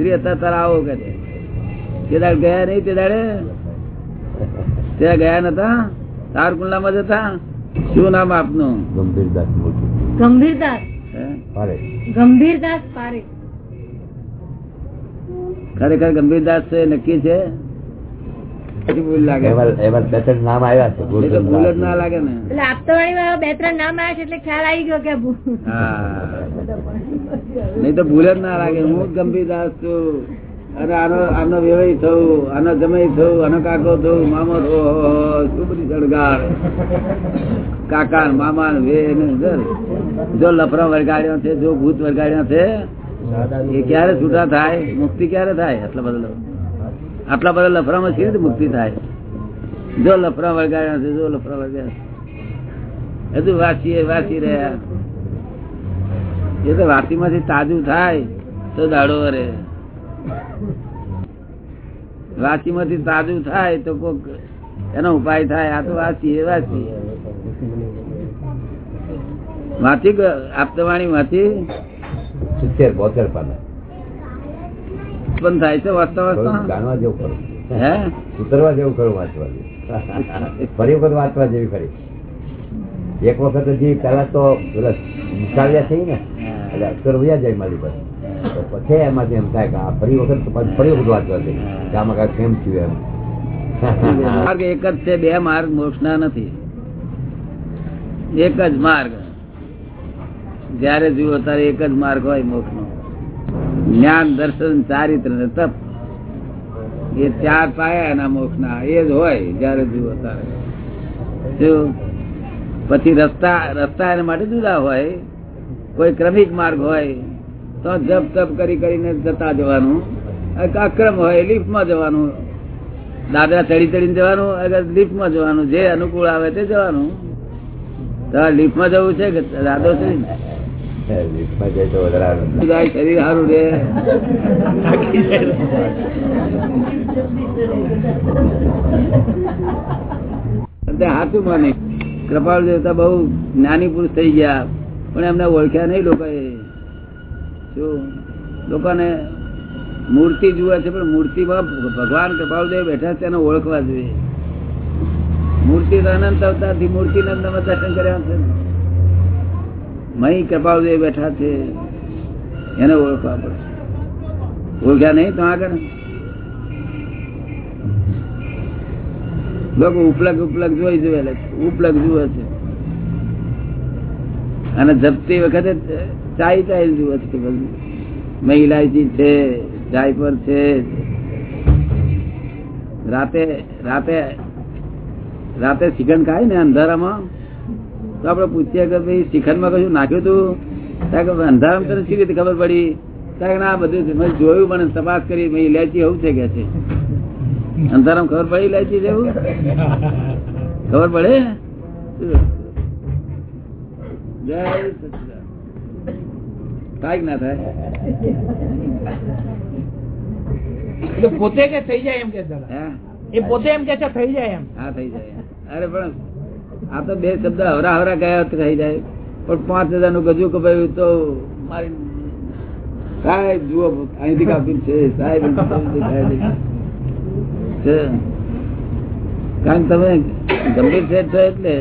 હાજરી હતા તારે આવો કે તે દાડ ગયા નહીં તે દાડે? ત્યાં ગયા નતા? તારકુંડલામાં જતા શું નામ આપનું? ગંભીરદાસ ગંભીરદાસ? ગંભીરદાસ પારે. ખરેખર ગંભીરદાસ છે નક્કી છે? નહીં તો ભૂલ જ ના લાગે. હું ગંભીર દાસ છું. અને આનો આનો વ્યવય થયું આનો જમય થયું આનો કાકો થયું મામો થયો શું બધી સળગાડ કાકા મામા વે ને જો લફરા વરગાડ્યો છે જો ભૂત વરગાડ્યા છે એ ક્યારે છૂટા થાય? મુક્તિ ક્યારે થાય? એટલે બધા આટલા બધા લફરામાં રીતે મુક્તિ થાય? જો લફરા વળગાડ્યા છે, જો લફરા વળગાડ્યા હજુ વાંચીએ, વાંચી રહ્યા. એ તો વાંચી માંથી તાજું થાય, તો દાડો વરે વાંચી માંથી તાજું થાય, તો કોક એનો ઉપાય થાય. આ તો વાંચીએ વાંચીએ. વાંચી આપતવાણી માંથી સિત્તેર બોતેર પાના. ઉત્પન્ન થાય છે વાંચતા જાણવા જેવું ખરું હે? ઉતરવા જેવું ખરું વાંચવા જેવું ફરી વખત વાંચવા જેવી ખરી એક વખત હજી પેલા તો પેલા થઈ ને એટલે અક્ષર ઉયા જાય મારી પાસે. પછી એમાંથી એમ થાય કે આ ફરી વખત ફરી વખત વાંચવા જઈ કે આમાં કાંઈક કેમ થયું એમ. માર્ગ એક જ છે બે માર્ગ મોક્ષના નથી. એક જ માર્ગ. જયારે જુઓ ત્યારે એક જ માર્ગ હોય મોક્ષ નો જ્ઞાન, દર્શન, ચારિત્ર ને તપ. એ ચાર પાયા એના મોક્ષ ના એ જ હોય જયારે જુઓ ત્યારે પછી રસ્તા રસ્તા એના માટે જુદા હોય. કોઈ ક્રમિક માર્ગ હોય, તો જપ તપ કરી કરીને જતા જવાનું. અક્રમ હોય, લિફ્ટમાં જવાનું. દાદરા ચડી ચડીને જવાનું, અગર લિફ્ટમાં જવાનું. જે અનુકૂળ આવે તે જવાનું. લિફ્ટમાં જવું છે કે દાદો છે શરીર સારું કૃપાળ દેવતા બહુ જ્ઞાની પુરુષ થઈ ગયા, પણ એમને ઓળખ્યા નહીં લોકોએ. શું લોકોને મૂર્તિ જુએ છે, પણ મૂર્તિમાં ભગવાન કૃપાળદેવ બેઠા છે એને ઓળખવા જોઈએ. મૂર્તિ અનંત અવતારથી મૂર્તિ નંદ દર્શન કર્યા છે. મહી કૃપાળદેવ બેઠા છે. એને ઓળખવા પડે. ઓળખ્યા નહીં તો આગળ? લોકો ઉપલગ ઉપલગ જોઈ જોયેલા ઉપલગ જુએ છે. અને જપતી વખતે ચાઈ ચાઈ જુએ છે બધું મહિલાજી છે જાયપર છે. રાતે રાતે રાતે શિખંડ ખાય ને અંધારામાં? તો આપડે પૂછીએ કે ભાઈ શિખંડમાં કશું નાખ્યું તું? કે તને શી રીતે ખબર પડી? ના આ બધું જોયું મને તપાસ કરી. મેં ઇલાયચી એવું છે કે છે? અંધારામ ખબર પડી ઇલાયચી જેવું? ખબર પડે? જય થાય ના થાય? પોતે કે થઈ જાય એમ કે એ પોતે એમ કે છે થઈ જાય એમ. હા થઈ જાય. અરે પણ આ તો બે શબ્દ હવરા હવરા ગયા થઈ જાય. પણ પાંચ હજારનું ગજુ કપાયું તો મારી સાહેબ જુઓ અહીંથી કાપ્યું છે, સાહેબ. કારણ તમે ગંભીર શેઠ એટલે.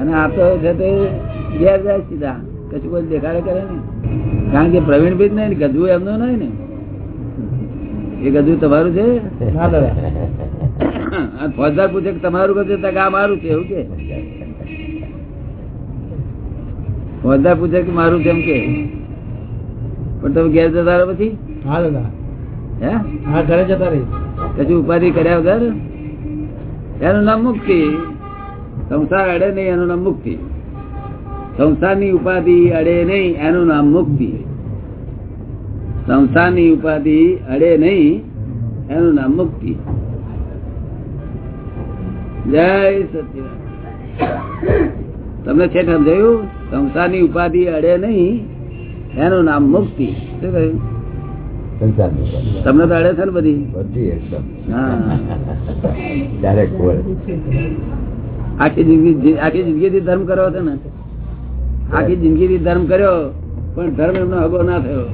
અને આ તો છે તે ઘેર જાય સીધા. કશું કોઈ દેખાડે કરે ને કારણ કે પ્રવીણ ભી જ નહીં, ગજુ એમનું નહીં ને. એ ગજુ તમારું છે? ફોજદાર પૂછે કે તમારું કહે છે આ મારું છે એવું કે. ફોજદાર પૂછે કે મારું એમ કે. પણ તમે ઘેર જતા રહો પછી? હા દાદા. હે? હા ઘરે જતા રહી કશું ઉપાધિ કર્યા વગર? એનું નામ મુક્તિ. સંસાર અડે નહીં એનું નામ મુક્તિ. સંસારની ઉપાધિ અડે નહીં એનું નામ મુક્તિ. સંસારની ઉપાધિ અડે નહીં એનું નામ મુક્તિ. જય સચિદાન તમને છે સમજાયું? સંસારની ઉપાધિ અડે નહીં એનું નામ મુક્તિ. શું કહ્યું? તમને તો અડે છે ને બધી. બધી એકદમ. ડાયરેક્ટ બોલ. આખી જિંદગી આખી જિંદગીથી ધર્મ કર્યો છે ને? આખી જિંદગીથી ધર્મ કર્યો પણ ધર્મ એમનો હગો ના થયો.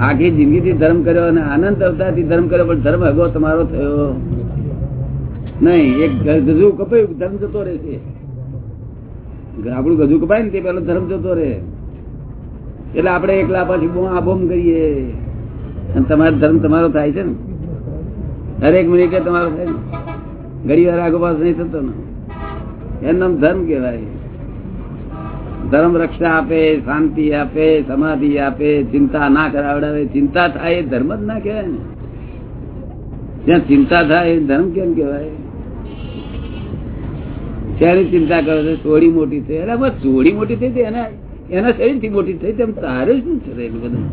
આખી જિંદગીથી ધર્મ કર્યો અને આનંદ અવતારથી ધર્મ કર્યો પણ ધર્મ હગો તમારો થયો. નહીં, એક ગજુ કપાયું ધર્મ જતો રહેશે આપણું ગજુ કપાય ને તે પેલો ધર્મ જતો રહે. એટલે આપણે એકલા પાછી બોમ આ બોમ કરીએ. અને તમારો ધર્મ તમારો થાય છે ને. દરેક મિનિટે તમારો થાય ઘડી વાર આગો પાસ નહીં થતો ને. એનું નામ ધર્મ કહેવાય. ધર્મ રક્ષા આપે, શાંતિ આપે, સમાધિ આપે, ચિંતા ના કરાવડાવે. ચિંતા થાય ધર્મ જ ના કહેવાય ને. જ્યાં ચિંતા થાય ધર્મ કેમ કહેવાય? શેની ચિંતા કરો છો ચોરી મોટી થઈ, અરે, બસ ચોરી મોટી થઈ એના એના શરીરથી મોટી થઈ, તેમ તારે શું છે એટલું બધું?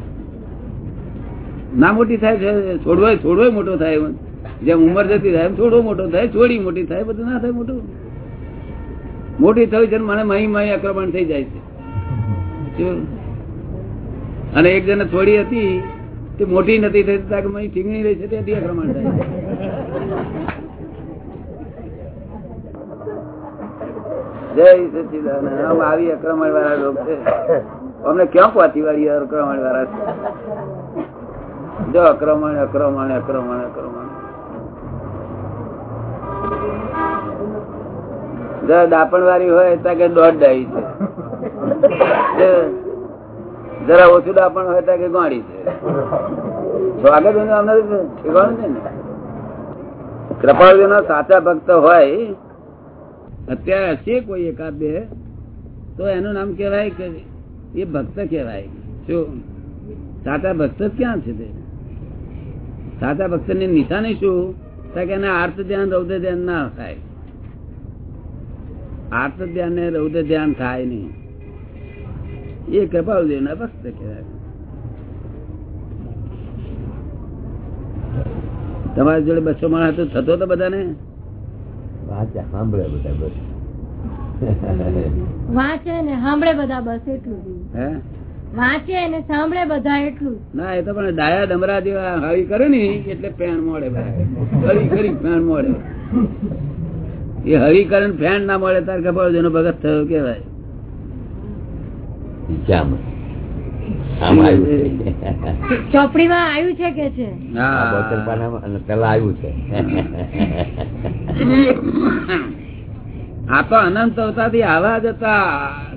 ના મોટી થાય છે છોડવો છોડવો મોટો થાય. જેમ ઉંમર જતી થાય એમ છોડવો મોટો થાય ચોરી મોટી થાય, બધું ના થાય મોટું. મોટી થયું છે મને મહી મહી આક્રમણ થઈ જાય છે. અને એક જણ થોડી હતી, તે મોટી નથી થઈ ઠીંગણી રહી છે, તે આક્રમણ થાય જય દાપણ વાળી હોય ત્યાં કે દોઢ ડાઈ છે. જરા ઓછું દાપણ હોય ત્યાં કે ગોળી છે. સ્વાગત અમને ઠેકાણું છે ને. કૃપાળુ સાચા ભક્ત હોય અત્યારે હશે કોઈ એકાદ બે, તો એનું નામ કેવાય કે એ ભક્ત કેવાય શું સાચા ભક્ત ક્યાં છે તે? સાચા ભક્તની નિશાની શું? કે એને આર્ત ધ્યાન, રૌદ્ર ધ્યાન ના થાય. આર્ત ધ્યાન ને રૌદ્ર ધ્યાન થાય નહીં. એ કૃપાળુદેવ ના ભક્ત કહેવાય. તમારી જોડે બસો માણસ થતો તો બધાને? વાંચ્યા સાંભળે બધા બસ. વાંચે ને સાંભળે બધા બસ એટલું હે? વાંચે ને સાંભળે બધા એટલું ના એ તો પણ ડાયા ડમરા જેવા હળી કરે ને એટલે પેણ મોડે હળી કરી પેણ મોડે. એ હળી કરે ને ફેણ ના મળે તાર ખબર જેનો ભગત થયો કેવાય. જામ આમ આવ્યું ચોપડીમાં આવ્યું છે કે છે? આ બોતેર પાનામાં અને પેલા આવ્યું છે. આ તો અનંત અવતારથી આવા જતા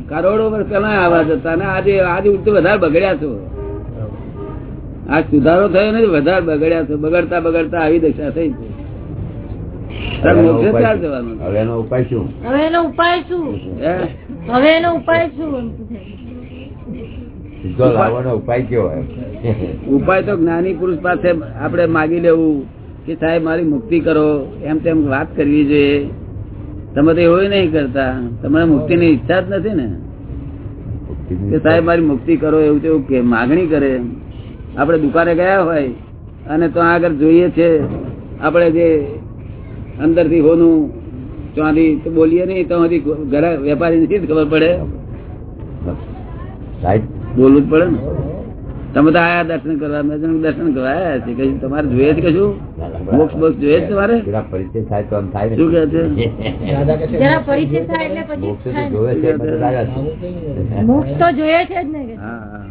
કરોડો વર્ષ પેલા આવા જતા હતા. અને આજે આજે ઉલટું વધારે બગડ્યા છો. આ સુધારો થયો નથી વધારે બગડ્યા છો. બગડતા બગડતા આવી દશા થઈ છે. હવે એનો ઉપાય શું? હવે એનો ઉપાય શું? હવે એનો ઉપાય શું? ઉપાય. સીધો લાવવાનો તો જ્ઞાની પુરુષ પાસે આપણે માગી લેવું કે સાહેબ મારી મુક્તિ કરો એમ તેમ વાત કરવી જોઈએ. તમે તો એવું નહીં કરતા. તમને મુક્તિની ઈચ્છા જ નથી ને. કે સાહેબ મારી મુક્તિ કરો એવું તેવું કે માગણી કરે. આપણે દુકાને ગયા હોય અને તો આગળ જોઈએ છે. આપણે જે અંદરથી હોનું ત્યાંથી તો બોલીએ નહીં તો વેપારી નથી ખબર પડે. બોલવું જ પડે ને. તમે તો આયા દર્શન કરવા મેં દર્શન કરવા આયા છે. કશું તમારે જોઈએ છે કશું? મોક્ષ બોક્ષ જોઈએ છે તમારે? પરિચય થાય તો આમ થાય શું કહે છે? દાદા કે. છે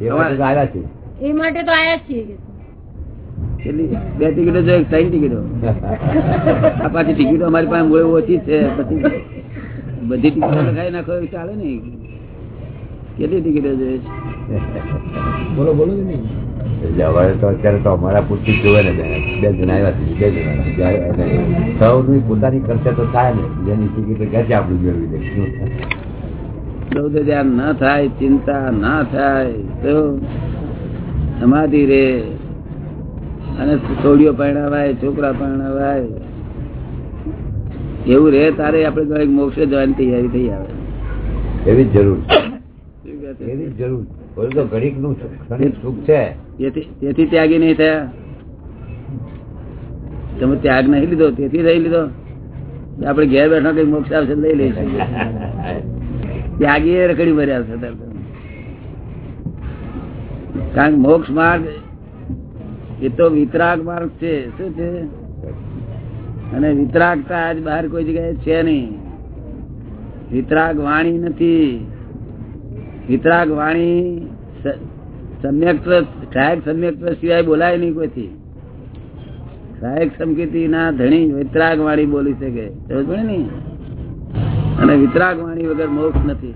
એ માટે તો આવ્યા છે. એ માટે તો આયા છીએ બે ટિકિટો જો ત્રણ ટિકિટો? આ પાછી ટિકિટો અમારી પાસે મૂળે ઓછી છે પછી બધી ટિકિટો લગાવી નાખો ચાલે ને કેટલી ટિકિટો જોઈએ છે? બોલો બોલો એટલે તો અત્યારે તો અમારા પૂરતી જોવે ને બે જણ આવ્યા છે બે જણ સૌની પોતાની ખર્ચા તો થાય ને. જેની ટિકિટ ઘરથી આપણું મેળવી સૌથી ધ્યાન ના થાય ચિંતા ના થાય. તો સમાધિ રે. અને છોડીઓ પરણાવાય છોકરા પરણાવાય. એવું રે તારે આપણે મોક્ષે જવાની તૈયારી થઈ આવે. એવી જરૂર? એવી જરૂર ત્યાગી નહીં થયા? તમે ત્યાગ નહીં લીધો, તેથી લઈ લીધો? આપડે ઘેર બેઠા કઈ મોક્ષ આવશે લઈ લઈશું. ત્યાગી રખડી ભર્યા છે કારણ કે મોક્ષ માર્ગ એ તો વિતરાગ માર્ગ છે. શું છે? અને વિતરાગતા આજ બહાર કોઈ જગ્યાએ છે નહીં. વિતરાગ વાણી નથી. વિતરાગ વાણી સ- સમ્યક ટ્રસ્ટ સહાયક સમ્યક સિવાય બોલાય નહીં કોઈથી. સહાયક સમકીતિ ના ધણી વિતરાગ વાણી બોલી શકે. ને? અને વિતરાગ વાણી વગર મોક્ષ નથી.